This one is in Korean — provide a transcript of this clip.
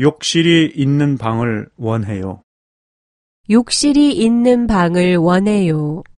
욕실이 있는 방을 원해요. 욕실이 있는 방을 원해요.